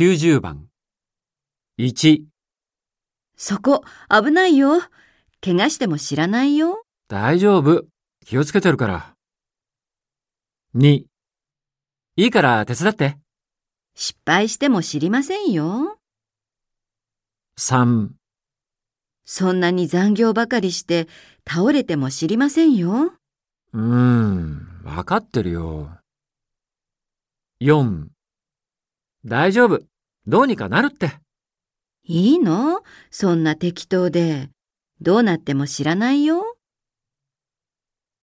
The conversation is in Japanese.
90番。1、そこ、危ないよ。怪我しても知らないよ。大丈夫。気をつけてるから。2、いいから手伝って。失敗しても知りませんよ。3、そんなに残業ばかりして倒れても知りませんよ。うーん、わかってるよ。4、大丈夫。どうにかなるって。いいの？そんな適当で。どうなっても知らないよ。